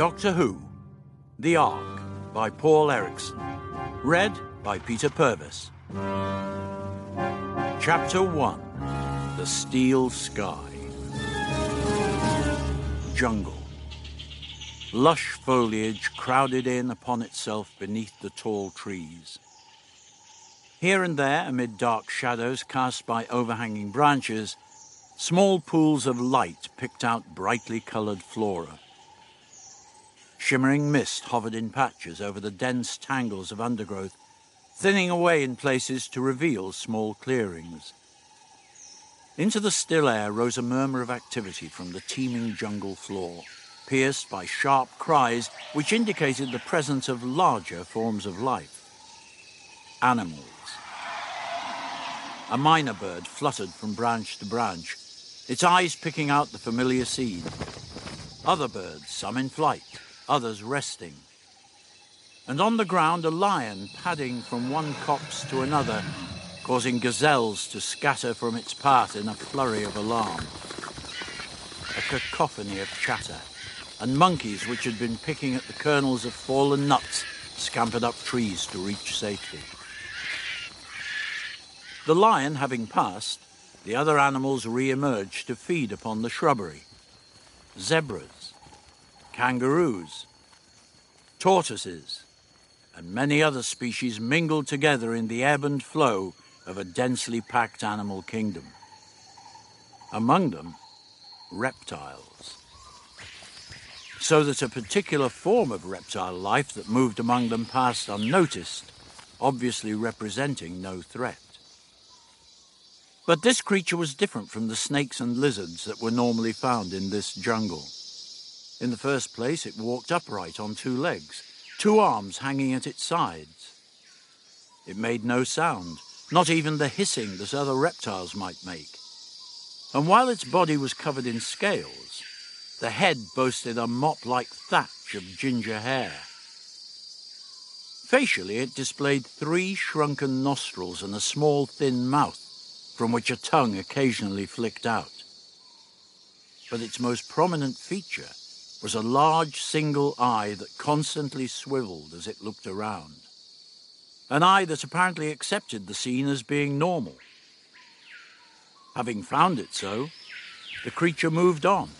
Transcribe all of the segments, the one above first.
Doctor Who The Ark by Paul Erickson. Read by Peter Purves. Chapter 1 The Steel Sky. Jungle. Lush foliage crowded in upon itself beneath the tall trees. Here and there, amid dark shadows cast by overhanging branches, small pools of light picked out brightly coloured flora. Shimmering mist hovered in patches over the dense tangles of undergrowth, thinning away in places to reveal small clearings. Into the still air rose a murmur of activity from the teeming jungle floor pierced by sharp cries which indicated the presence of larger forms of life. Animals. A myna bird fluttered from branch to branch, its eyes picking out the familiar scene. Other birds, some in flight, others resting. And on the ground, a lion padding from one copse to another, causing gazelles to scatter from its path in a flurry of alarm. A cacophony of chatter and monkeys which had been picking at the kernels of fallen nuts scampered up trees to reach safety. The lion having passed, the other animals re-emerged to feed upon the shrubbery. Zebras, kangaroos, tortoises, and many other species mingled together in the ebb and flow of a densely packed animal kingdom. Among them, reptiles so that a particular form of reptile life that moved among them passed unnoticed, obviously representing no threat. But this creature was different from the snakes and lizards that were normally found in this jungle. In the first place, it walked upright on two legs, two arms hanging at its sides. It made no sound, not even the hissing that other reptiles might make. And while its body was covered in scales, the head boasted a mop-like thatch of ginger hair. Facially, it displayed three shrunken nostrils and a small, thin mouth, from which a tongue occasionally flicked out. But its most prominent feature was a large single eye that constantly swiveled as it looked around. An eye that apparently accepted the scene as being normal. Having found it so, the creature moved on,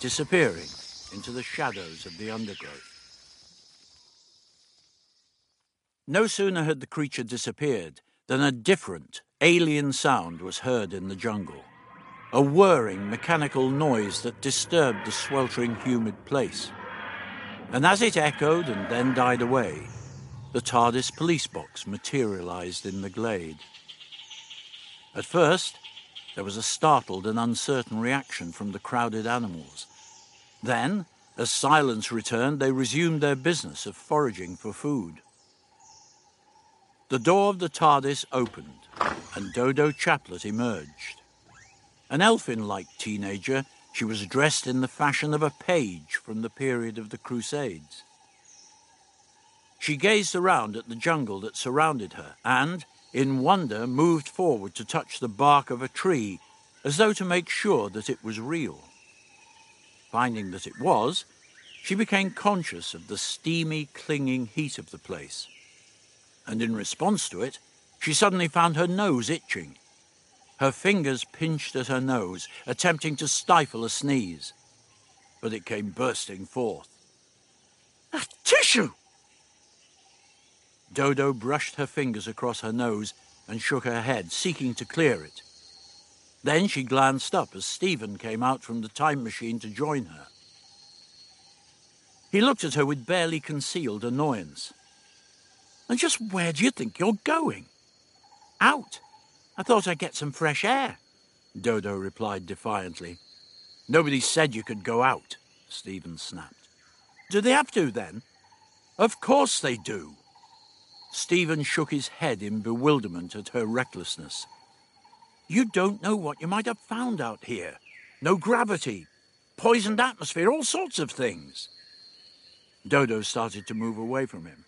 disappearing into the shadows of the undergrowth. No sooner had the creature disappeared than a different, alien sound was heard in the jungle. A whirring, mechanical noise that disturbed the sweltering, humid place. And as it echoed and then died away, the TARDIS police box materialized in the glade. At first, there was a startled and uncertain reaction from the crowded animals. Then, as silence returned, they resumed their business of foraging for food. The door of the TARDIS opened, and Dodo Chaplet emerged. An elfin-like teenager, she was dressed in the fashion of a page from the period of the Crusades. She gazed around at the jungle that surrounded her and, in wonder, moved forward to touch the bark of a tree as though to make sure that it was real. Finding that it was, she became conscious of the steamy, clinging heat of the place. And in response to it, she suddenly found her nose itching. Her fingers pinched at her nose, attempting to stifle a sneeze. But it came bursting forth. A tissue! Dodo brushed her fingers across her nose and shook her head, seeking to clear it. Then she glanced up as Steven came out from the time machine to join her. He looked at her with barely concealed annoyance. And just where do you think you're going? Out. I thought I'd get some fresh air, Dodo replied defiantly. Nobody said you could go out, Steven snapped. Do they have to, then? Of course they do. Steven shook his head in bewilderment at her recklessness. You don't know what you might have found out here. No gravity, poisoned atmosphere, all sorts of things. Dodo started to move away from him.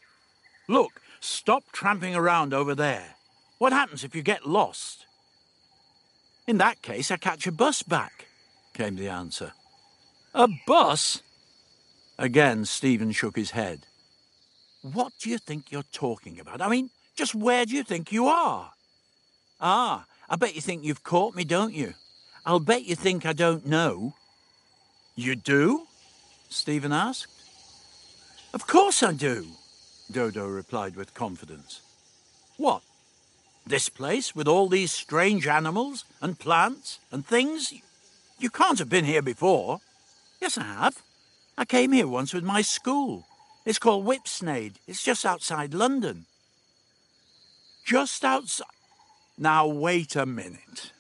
Look, stop tramping around over there. What happens if you get lost? In that case, I catch a bus back, came the answer. A bus? Again, Steven shook his head. What do you think you're talking about? I mean, just where do you think you are? Ah, I bet you think you've caught me, don't you? I'll bet you think I don't know. You do? Steven asked. Of course I do, Dodo replied with confidence. What? This place with all these strange animals and plants and things? You can't have been here before. Yes, I have. I came here once with my school. It's called Whipsnade. It's just outside London. Just outside. Now, wait a minute.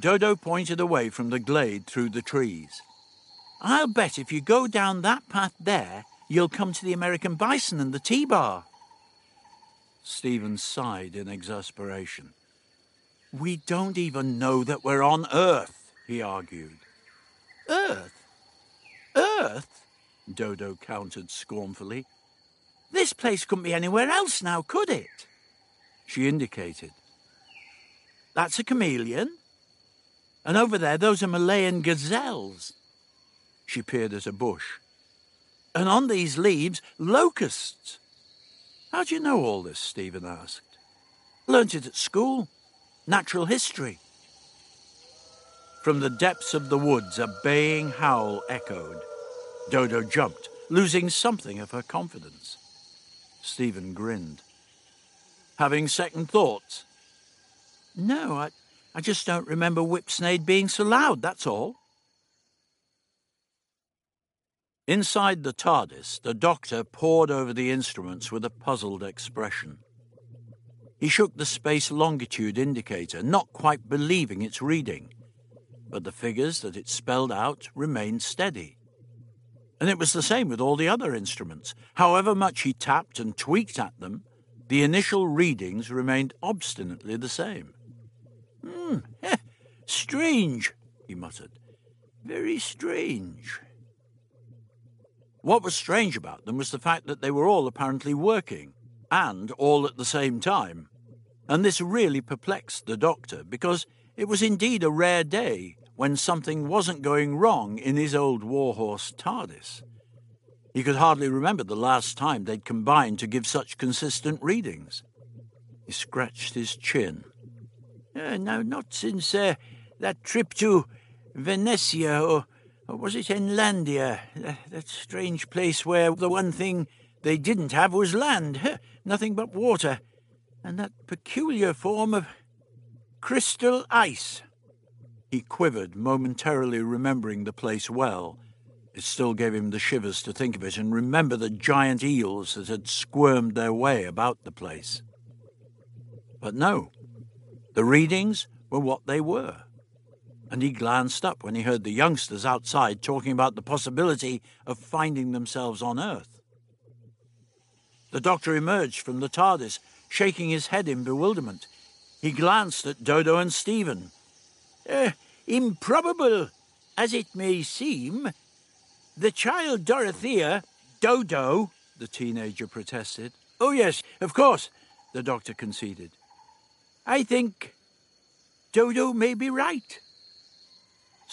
Dodo pointed away from the glade through the trees. I'll bet if you go down that path there, you'll come to the American bison and the T-bar. Steven sighed in exasperation. We don't even know that we're on Earth, he argued. Earth? Earth? Dodo countered scornfully. This place couldn't be anywhere else now, could it? She indicated. That's a chameleon. And over there, those are Malayan gazelles. She peered at a bush. And on these leaves, locusts. How do you know all this? Steven asked. Learnt it at school. Natural history. From the depths of the woods, a baying howl echoed. Dodo jumped, losing something of her confidence. Steven grinned. Having second thoughts? No, I, I just don't remember Whipsnade being so loud, that's all. Inside the TARDIS, the doctor pored over the instruments with a puzzled expression. He shook the space longitude indicator, not quite believing its reading, but the figures that it spelled out remained steady. And it was the same with all the other instruments. However much he tapped and tweaked at them, the initial readings remained obstinately the same. Hmm, strange, he muttered. Very strange. What was strange about them was the fact that they were all apparently working, and all at the same time. And this really perplexed the doctor, because it was indeed a rare day when something wasn't going wrong in his old warhorse TARDIS. He could hardly remember the last time they'd combined to give such consistent readings. He scratched his chin. Uh, no, not since uh, that trip to Venetia or or was it Enlandia? That strange place where the one thing they didn't have was land, nothing but water, and that peculiar form of crystal ice. He quivered, momentarily remembering the place well. It still gave him the shivers to think of it and remember the giant eels that had squirmed their way about the place. But no, the readings were what they were and he glanced up when he heard the youngsters outside talking about the possibility of finding themselves on Earth. The doctor emerged from the TARDIS, shaking his head in bewilderment. He glanced at Dodo and Steven. Uh, improbable as it may seem, the child Dorothea, Dodo, the teenager protested. Oh, yes, of course, the doctor conceded. I think Dodo may be right.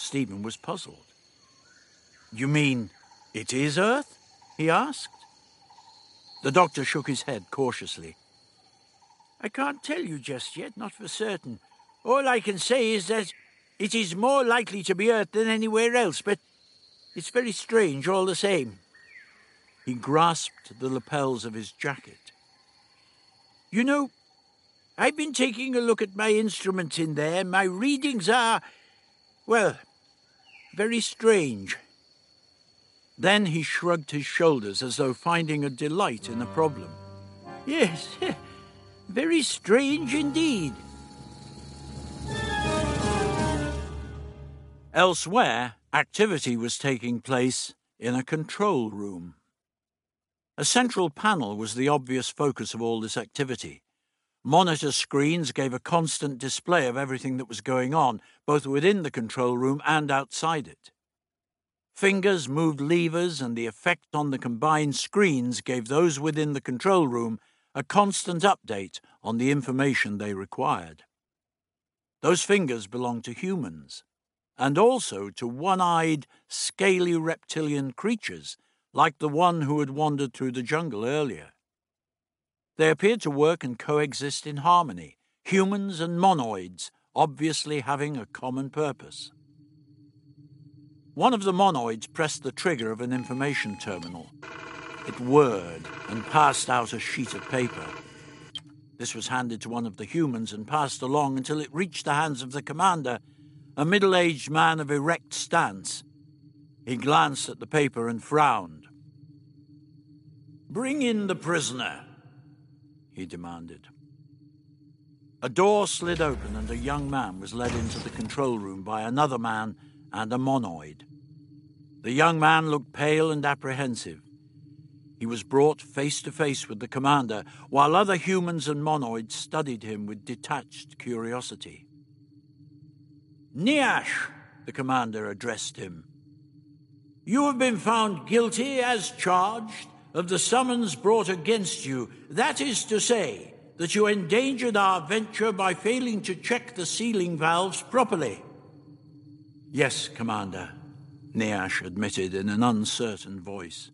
Steven was puzzled. You mean it is Earth? he asked. The doctor shook his head cautiously. I can't tell you just yet, not for certain. All I can say is that it is more likely to be Earth than anywhere else, but it's very strange all the same. He grasped the lapels of his jacket. You know, I've been taking a look at my instruments in there, my readings are, well, very strange. Then he shrugged his shoulders as though finding a delight in the problem. Yes, very strange indeed. Elsewhere, activity was taking place in a control room. A central panel was the obvious focus of all this activity. Monitor screens gave a constant display of everything that was going on, both within the control room and outside it. Fingers moved levers, and the effect on the combined screens gave those within the control room a constant update on the information they required. Those fingers belonged to humans, and also to one eyed, scaly reptilian creatures like the one who had wandered through the jungle earlier. They appeared to work and coexist in harmony, humans and monoids obviously having a common purpose. One of the monoids pressed the trigger of an information terminal. It whirred and passed out a sheet of paper. This was handed to one of the humans and passed along until it reached the hands of the commander, a middle aged man of erect stance. He glanced at the paper and frowned. Bring in the prisoner, he demanded. A door slid open and a young man was led into the control room by another man and a monoid. The young man looked pale and apprehensive. He was brought face to face with the commander, while other humans and monoids studied him with detached curiosity. Niash, the commander addressed him. You have been found guilty as charged of the summons brought against you. That is to say, that you endangered our venture by failing to check the sealing valves properly. Yes, Commander, Niash admitted in an uncertain voice.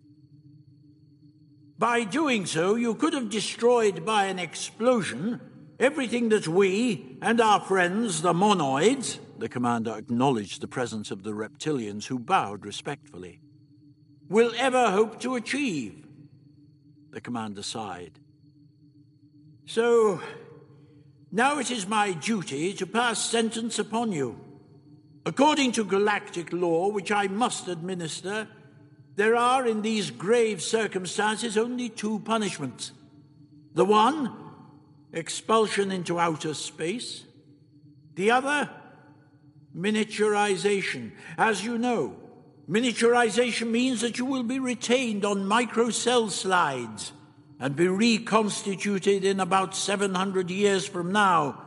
By doing so, you could have destroyed by an explosion everything that we and our friends, the monoids, the commander acknowledged the presence of the reptilians who bowed respectfully, will ever hope to achieve. The commander sighed. So, now it is my duty to pass sentence upon you. According to galactic law, which I must administer, there are in these grave circumstances only two punishments. The one, expulsion into outer space. The other, miniaturization. As you know, miniaturization means that you will be retained on microcell slides and be reconstituted in about 700 years from now,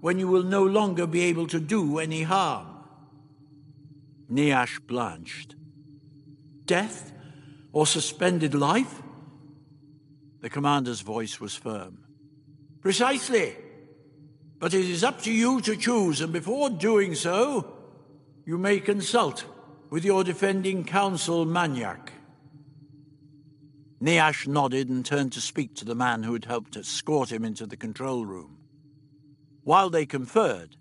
when you will no longer be able to do any harm. Niash blanched. Death or suspended life? The commander's voice was firm. Precisely. But it is up to you to choose, and before doing so, you may consult with your defending counsel, Manyak? Niash nodded and turned to speak to the man who had helped escort him into the control room. While they conferred,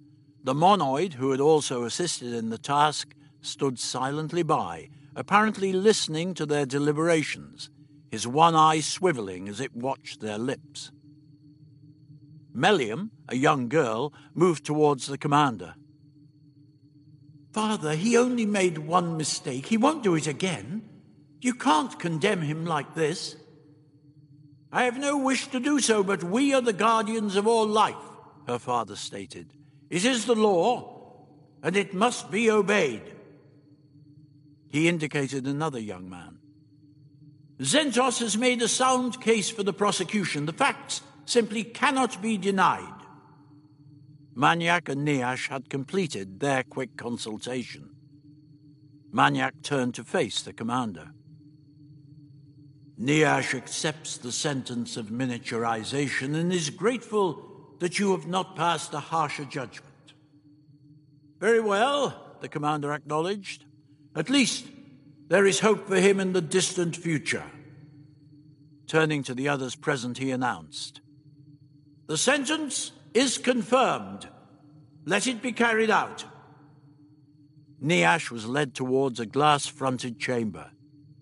the monoid, who had also assisted in the task, stood silently by, apparently listening to their deliberations, his one eye swiveling as it watched their lips. Mellium, a young girl, moved towards the commander. Father, he only made one mistake. He won't do it again. You can't condemn him like this. I have no wish to do so, but we are the guardians of all life, her father stated. It is the law, and it must be obeyed. He indicated another young man. Zentos has made a sound case for the prosecution. The facts simply cannot be denied. Manyak and Niash had completed their quick consultation. Manyak turned to face the commander. Niash accepts the sentence of miniaturization and is grateful that you have not passed a harsher judgment. Very well, the commander acknowledged. At least there is hope for him in the distant future. Turning to the others present, he announced The sentence is confirmed. Let it be carried out. Niash was led towards a glass fronted chamber.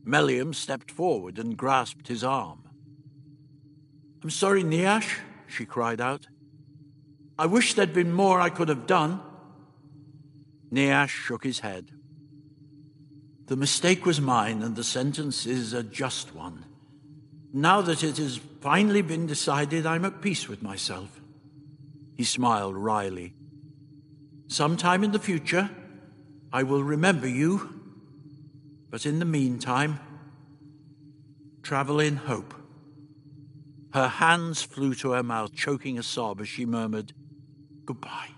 Mellium stepped forward and grasped his arm. I'm sorry, Niash, she cried out. I wish there'd been more I could have done. Niash shook his head. The mistake was mine, and the sentence is a just one. Now that it has finally been decided, I'm at peace with myself. He smiled wryly. Sometime in the future, I will remember you but in the meantime, travel in hope. Her hands flew to her mouth, choking a sob as she murmured, Goodbye.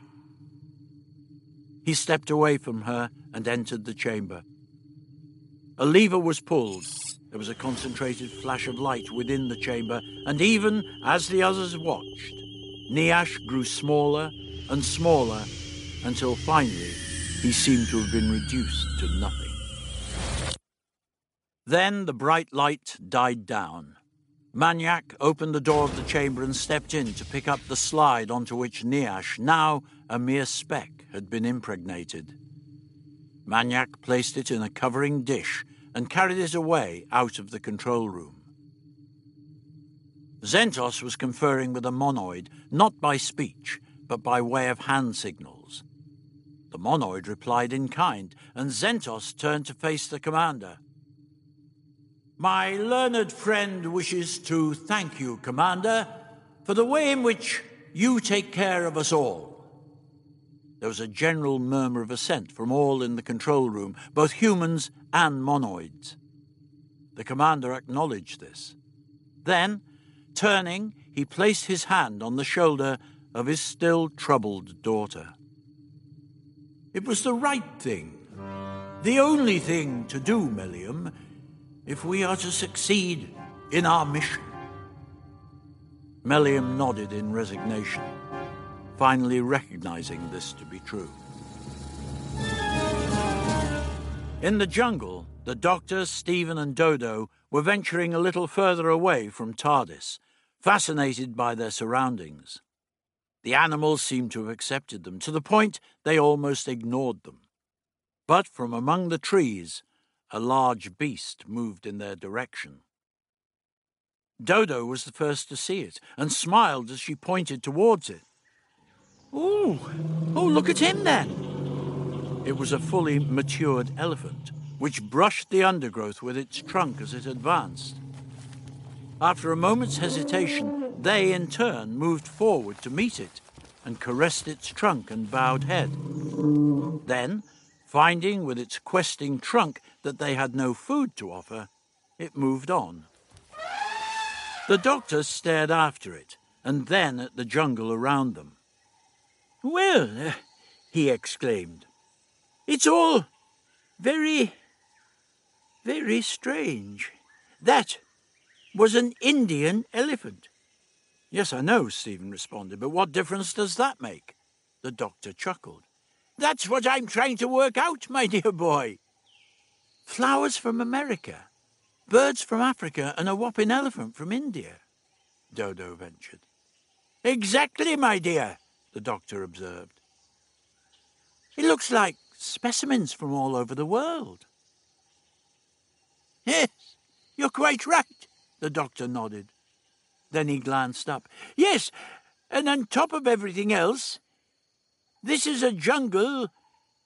He stepped away from her and entered the chamber. A lever was pulled. There was a concentrated flash of light within the chamber, and even as the others watched, Niash grew smaller and smaller until finally he seemed to have been reduced to nothing. Then the bright light died down. Manyak opened the door of the chamber and stepped in to pick up the slide onto which Niash, now a mere speck, had been impregnated. Manyak placed it in a covering dish and carried it away out of the control room. Zentos was conferring with a monoid, not by speech, but by way of hand signals. The monoid replied in kind, and Zentos turned to face the commander. My learned friend wishes to thank you, Commander, for the way in which you take care of us all. There was a general murmur of assent from all in the control room, both humans and monoids. The commander acknowledged this. Then, turning, he placed his hand on the shoulder of his still troubled daughter. It was the right thing, the only thing to do, Mellium, if we are to succeed in our mission. Mellium nodded in resignation, finally recognizing this to be true. In the jungle, the doctor, Steven, and Dodo were venturing a little further away from TARDIS, fascinated by their surroundings. The animals seemed to have accepted them, to the point they almost ignored them. But from among the trees, a large beast moved in their direction. Dodo was the first to see it and smiled as she pointed towards it. Oh, oh, look at him then! It was a fully matured elephant, which brushed the undergrowth with its trunk as it advanced. After a moment's hesitation, they in turn moved forward to meet it and caressed its trunk and bowed head. Then, finding with its questing trunk that they had no food to offer, it moved on. The doctor stared after it, and then at the jungle around them. Well, uh, he exclaimed, it's all very, very strange. That was an Indian elephant. Yes, I know, Steven responded, but what difference does that make? The doctor chuckled. That's what I'm trying to work out, my dear boy. Flowers from America, birds from Africa, and a whopping elephant from India, Dodo ventured. Exactly, my dear, the doctor observed. It looks like specimens from all over the world. Yes, you're quite right, the doctor nodded. Then he glanced up. Yes, and on top of everything else, this is a jungle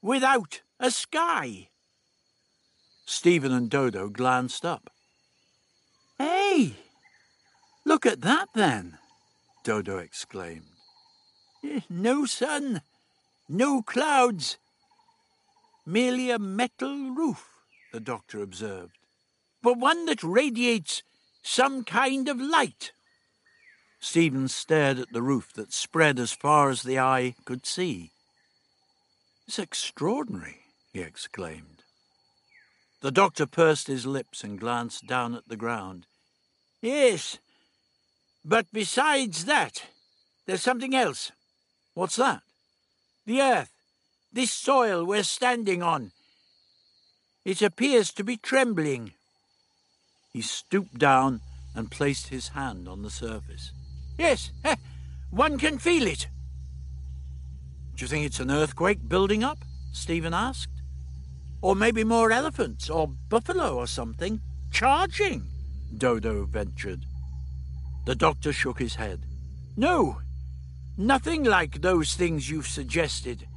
without a sky. Steven and Dodo glanced up. Hey, look at that then, Dodo exclaimed. No sun, no clouds, merely a metal roof, the doctor observed, but one that radiates some kind of light. Steven stared at the roof that spread as far as the eye could see. It's extraordinary, he exclaimed. The doctor pursed his lips and glanced down at the ground. Yes, but besides that, there's something else. What's that? The earth, this soil we're standing on. It appears to be trembling. He stooped down and placed his hand on the surface. Yes, one can feel it. Do you think it's an earthquake building up? Steven asked. Or maybe more elephants or buffalo or something charging, Dodo ventured. The doctor shook his head. No, nothing like those things you've suggested.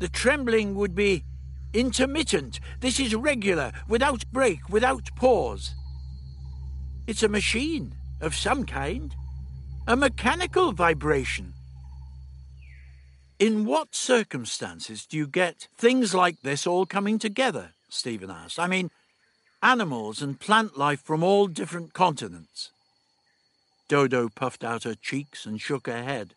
The trembling would be intermittent. This is regular, without break, without pause. It's a machine of some kind, a mechanical vibration. In what circumstances do you get things like this all coming together? Steven asked. I mean, animals and plant life from all different continents. Dodo puffed out her cheeks and shook her head.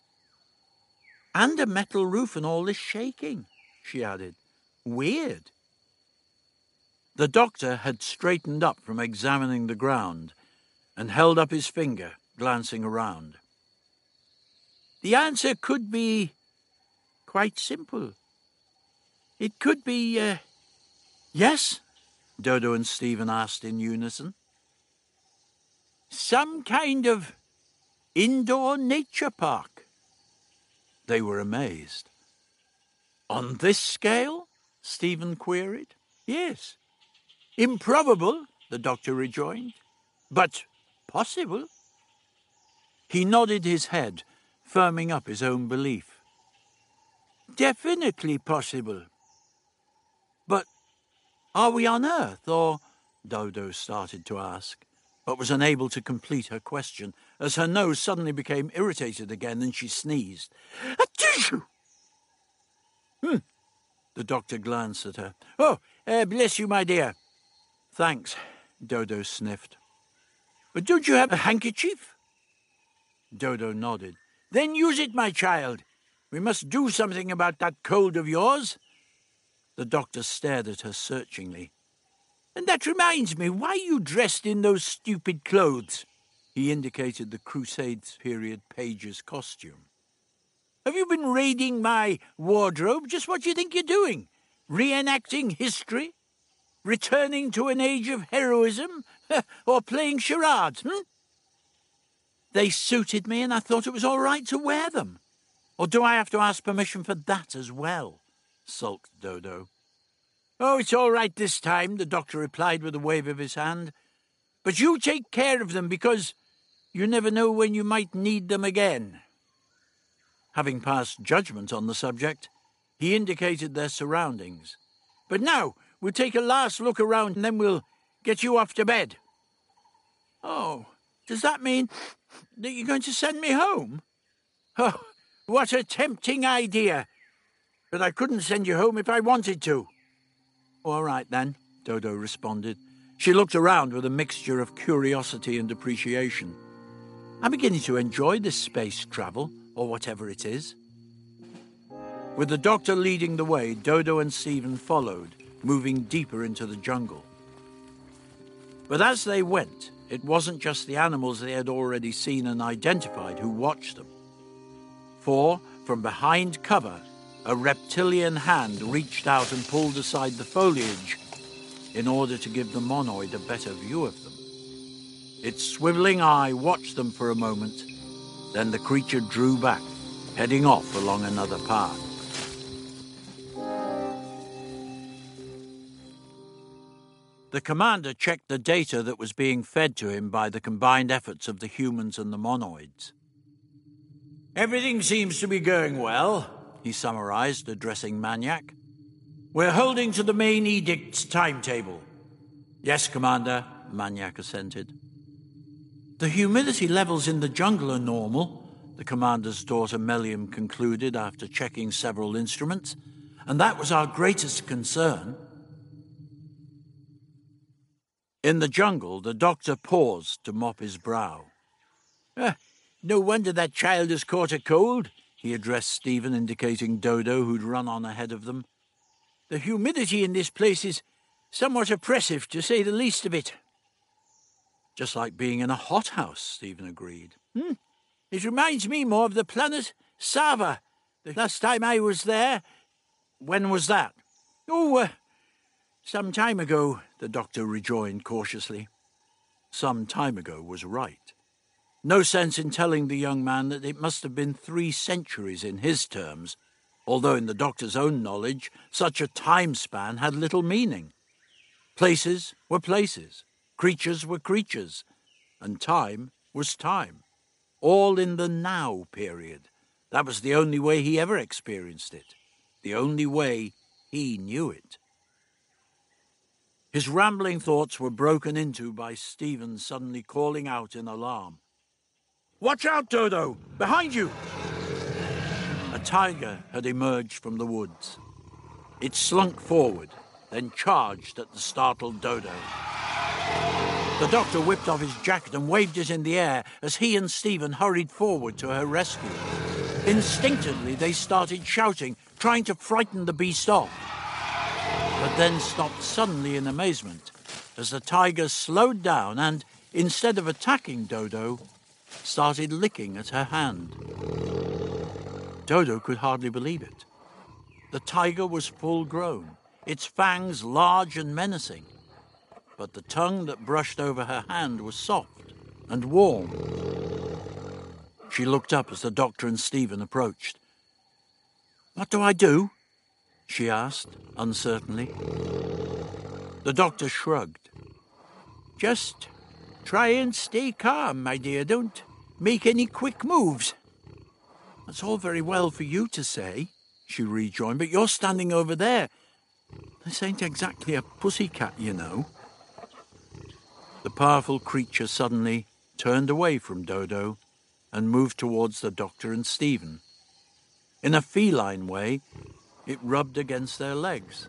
And a metal roof and all this shaking, she added. Weird. The doctor had straightened up from examining the ground and held up his finger, glancing around. The answer could be quite simple. It could be, uh, yes, Dodo and Steven asked in unison. Some kind of indoor nature park. They were amazed. On this scale? Steven queried. Yes. Improbable, the doctor rejoined, but possible. He nodded his head, firming up his own belief. Definitely possible. But are we on Earth, or? Dodo started to ask, but was unable to complete her question as her nose suddenly became irritated again and she sneezed. A tissue! Hmm. The doctor glanced at her. Oh, uh, bless you, my dear. Thanks, Dodo sniffed. But don't you have a handkerchief? Dodo nodded. Then use it, my child. We must do something about that cold of yours. The doctor stared at her searchingly. And that reminds me, why are you dressed in those stupid clothes? He indicated the Crusades period page's costume. Have you been raiding my wardrobe? Just what do you think you're doing? Reenacting history? Returning to an age of heroism? or playing charades, hmm? They suited me and I thought it was all right to wear them. Or do I have to ask permission for that as well? sulked Dodo. Oh, it's all right this time, the doctor replied with a wave of his hand. But you take care of them because you never know when you might need them again. Having passed judgment on the subject, he indicated their surroundings. But now we'll take a last look around and then we'll get you off to bed. Oh, does that mean that you're going to send me home? Oh, what a tempting idea! But I couldn't send you home if I wanted to. All right, then, Dodo responded. She looked around with a mixture of curiosity and appreciation. I'm beginning to enjoy this space travel, or whatever it is. With the doctor leading the way, Dodo and Steven followed, moving deeper into the jungle. But as they went, it wasn't just the animals they had already seen and identified who watched them. For, from behind cover, a reptilian hand reached out and pulled aside the foliage in order to give the monoid a better view of them. Its swiveling eye watched them for a moment, then the creature drew back, heading off along another path. The commander checked the data that was being fed to him by the combined efforts of the humans and the monoids. Everything seems to be going well, he summarized, addressing Manyak. We're holding to the main edict's timetable. Yes, Commander, Manyak assented. The humidity levels in the jungle are normal, the commander's daughter Mellium concluded after checking several instruments, and that was our greatest concern. In the jungle, the doctor paused to mop his brow. Ah, no wonder that child has caught a cold, he addressed Steven, indicating Dodo, who'd run on ahead of them. The humidity in this place is somewhat oppressive, to say the least of it. Just like being in a hothouse, Steven agreed. Hmm. It reminds me more of the planet Sava. The last time I was there. When was that? Oh, uh, some time ago, the doctor rejoined cautiously. Some time ago was right. No sense in telling the young man that it must have been three centuries in his terms, although in the doctor's own knowledge such a time span had little meaning. Places were places, creatures were creatures, and time was time, all in the now period. That was the only way he ever experienced it, the only way he knew it. His rambling thoughts were broken into by Steven suddenly calling out in alarm. Watch out, Dodo! Behind you! A tiger had emerged from the woods. It slunk forward, then charged at the startled Dodo. The doctor whipped off his jacket and waved it in the air as he and Steven hurried forward to her rescue. Instinctively, they started shouting, trying to frighten the beast off. Then stopped suddenly in amazement as the tiger slowed down and, instead of attacking Dodo, started licking at her hand. Dodo could hardly believe it. The tiger was full grown, its fangs large and menacing. but the tongue that brushed over her hand was soft and warm. She looked up as the doctor and Steven approached. What do I do? She asked, uncertainly. The doctor shrugged. Just try and stay calm, my dear. Don't make any quick moves. That's all very well for you to say, she rejoined, but you're standing over there. This ain't exactly a pussy cat, you know. The powerful creature suddenly turned away from Dodo and moved towards the doctor and Steven. In a feline way, it rubbed against their legs.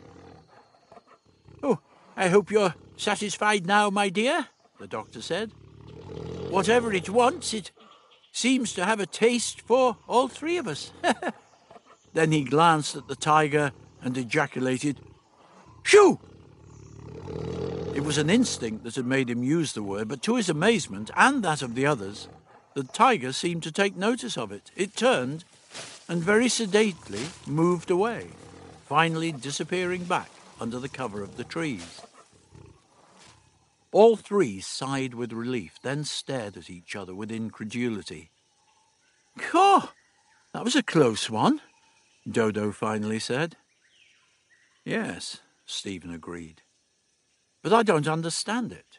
Oh, I hope you're satisfied now, my dear, the doctor said. Whatever it wants, it seems to have a taste for all three of us. then he glanced at the tiger and ejaculated, Shoo! It was an instinct that had made him use the word, but to his amazement and that of the others, the tiger seemed to take notice of it. It turned and very sedately moved away, finally disappearing back under the cover of the trees. All three sighed with relief, then stared at each other with incredulity. Caw, that was a close one, Dodo finally said. Yes, Steven agreed. But I don't understand it.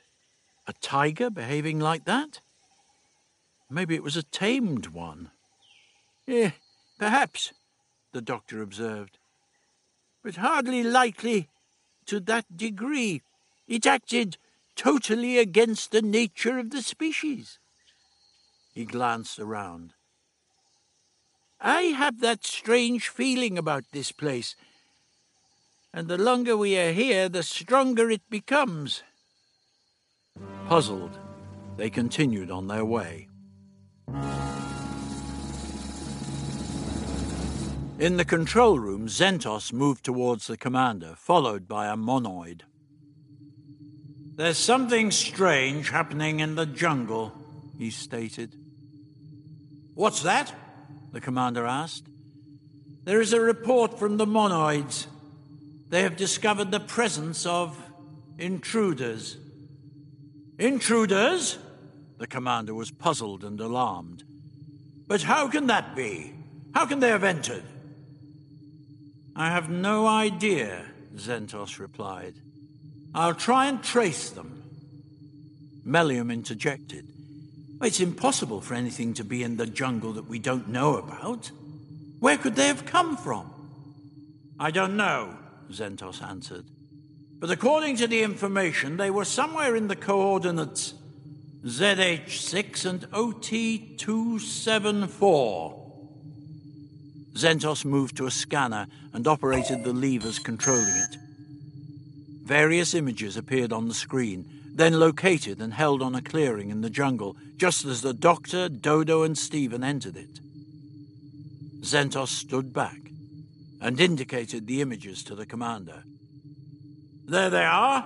A tiger behaving like that? Maybe it was a tamed one. Eh, perhaps, the doctor observed. But hardly likely to that degree. It acted totally against the nature of the species. He glanced around. I have that strange feeling about this place, and the longer we are here, the stronger it becomes. Puzzled, they continued on their way. In the control room, Zentos moved towards the commander, followed by a monoid. There's something strange happening in the jungle, he stated. What's that? the commander asked. There is a report from the monoids. They have discovered the presence of intruders. Intruders? The commander was puzzled and alarmed. But how can that be? How can they have entered? I have no idea, Zentos replied. I'll try and trace them. Mellium interjected. It's impossible for anything to be in the jungle that we don't know about. Where could they have come from? I don't know, Zentos answered. But according to the information, they were somewhere in the coordinates ZH6 and OT274. Zentos moved to a scanner and operated the levers controlling it. Various images appeared on the screen, then located and held on a clearing in the jungle, just as the doctor, Dodo, and Steven entered it. Zentos stood back and indicated the images to the commander. There they are,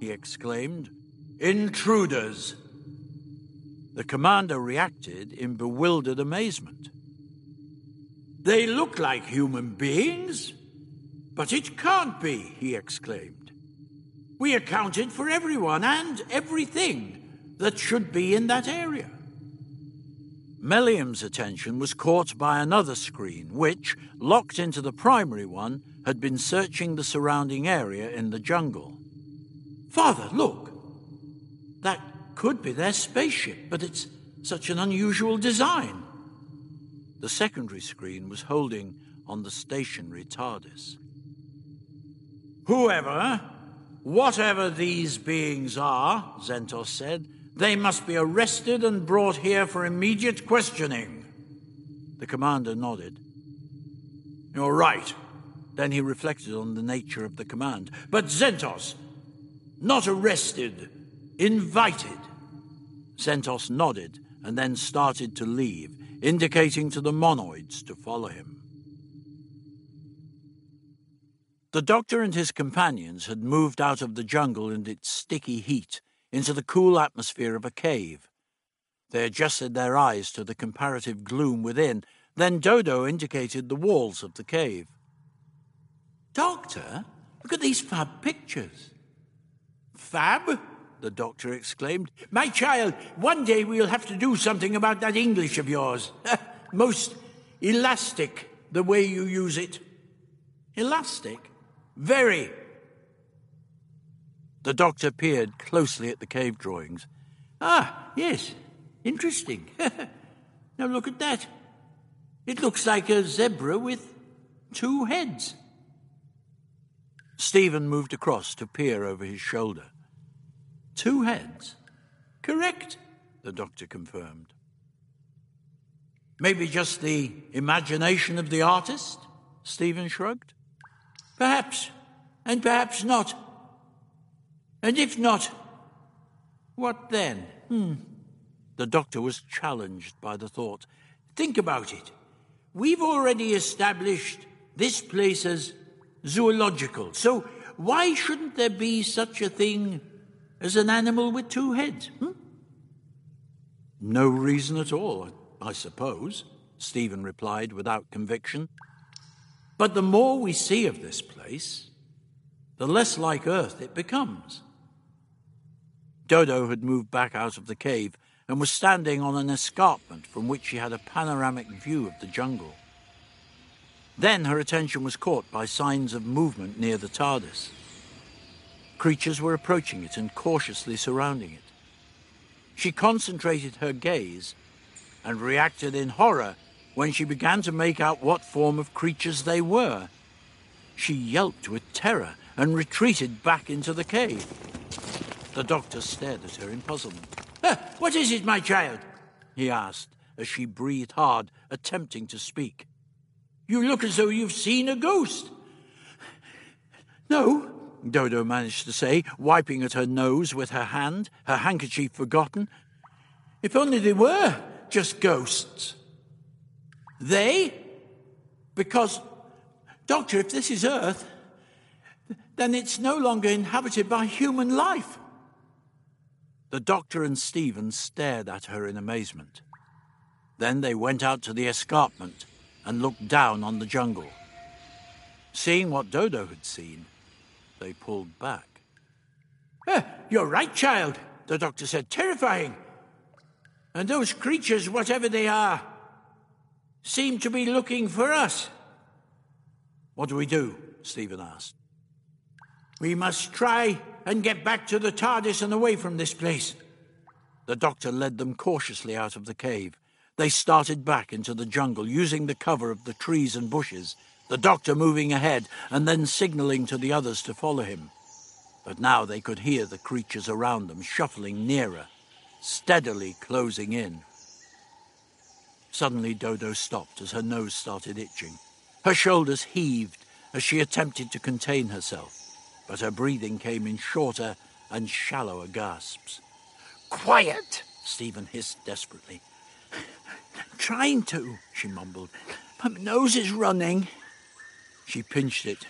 he exclaimed. Intruders. The commander reacted in bewildered amazement. They look like human beings, but it can't be, he exclaimed. We accounted for everyone and everything that should be in that area. Mellium's attention was caught by another screen, which, locked into the primary one, had been searching the surrounding area in the jungle. Father, look! That could be their spaceship, but it's such an unusual design. The secondary screen was holding on the stationary TARDIS. Whoever, whatever these beings are, Zentos said, they must be arrested and brought here for immediate questioning. The commander nodded. You're right. Then he reflected on the nature of the command. But Zentos, not arrested, invited. Zentos nodded and then started to leave, indicating to the monoids to follow him. The doctor and his companions had moved out of the jungle and its sticky heat into the cool atmosphere of a cave. They adjusted their eyes to the comparative gloom within. Then Dodo indicated the walls of the cave. Doctor, look at these fab pictures. Fab? The doctor exclaimed. My child, one day we'll have to do something about that English of yours. Most elastic, the way you use it. Elastic? Very. The doctor peered closely at the cave drawings. Ah, yes, interesting. now look at that. It looks like a zebra with two heads. Steven moved across to peer over his shoulder. Two heads? Correct, the doctor confirmed. Maybe just the imagination of the artist? Steven shrugged. Perhaps, and perhaps not. And if not, what then? Hmm. The doctor was challenged by the thought. Think about it. We've already established this place as zoological, so why shouldn't there be such a thing as an animal with two heads? Hmm? No reason at all, I suppose, Steven replied without conviction. But the more we see of this place, the less like Earth it becomes. Dodo had moved back out of the cave and was standing on an escarpment from which she had a panoramic view of the jungle. Then her attention was caught by signs of movement near the TARDIS. Creatures were approaching it and cautiously surrounding it. She concentrated her gaze and reacted in horror when she began to make out what form of creatures they were. She yelped with terror and retreated back into the cave. The doctor stared at her in puzzlement. what is it, my child? he asked as she breathed hard, attempting to speak. You look as though you've seen a ghost. No, Dodo managed to say, wiping at her nose with her hand, her handkerchief forgotten. If only they were just ghosts. They? Because, Doctor, if this is Earth, then it's no longer inhabited by human life. The doctor and Steven stared at her in amazement. Then they went out to the escarpment and looked down on the jungle. Seeing what Dodo had seen, they pulled back. Eh, you're right, child, the doctor said. Terrifying. And those creatures, whatever they are, seem to be looking for us. What do we do? Steven asked. We must try and get back to the TARDIS and away from this place. The doctor led them cautiously out of the cave. They started back into the jungle, using the cover of the trees and bushes, the doctor moving ahead and then signaling to the others to follow him. But now they could hear the creatures around them shuffling nearer, steadily closing in. Suddenly Dodo stopped as her nose started itching. Her shoulders heaved as she attempted to contain herself, but her breathing came in shorter and shallower gasps. Quiet! Steven hissed desperately. Trying to, she mumbled. My nose is running. She pinched it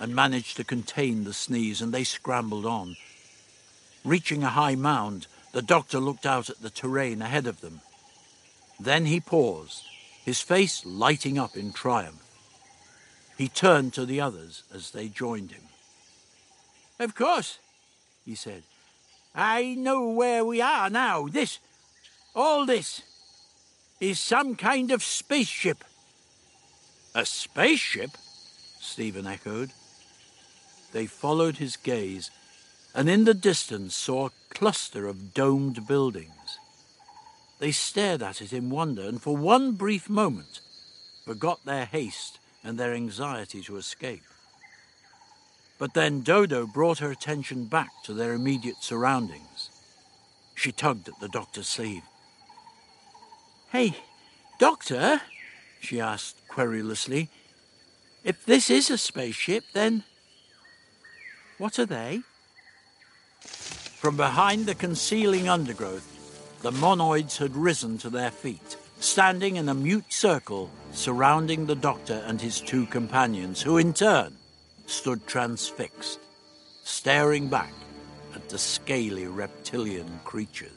and managed to contain the sneeze, and they scrambled on. Reaching a high mound, the doctor looked out at the terrain ahead of them. Then he paused, his face lighting up in triumph. He turned to the others as they joined him. Of course, he said. I know where we are now. This, all this, is some kind of spaceship. A spaceship? Steven echoed. They followed his gaze and in the distance saw a cluster of domed buildings. They stared at it in wonder and for one brief moment forgot their haste and their anxiety to escape. But then Dodo brought her attention back to their immediate surroundings. She tugged at the doctor's sleeve. Hey, doctor, she asked querulously, if this is a spaceship, then what are they? From behind the concealing undergrowth, the monoids had risen to their feet, standing in a mute circle surrounding the doctor and his two companions, who in turn stood transfixed, staring back at the scaly reptilian creatures.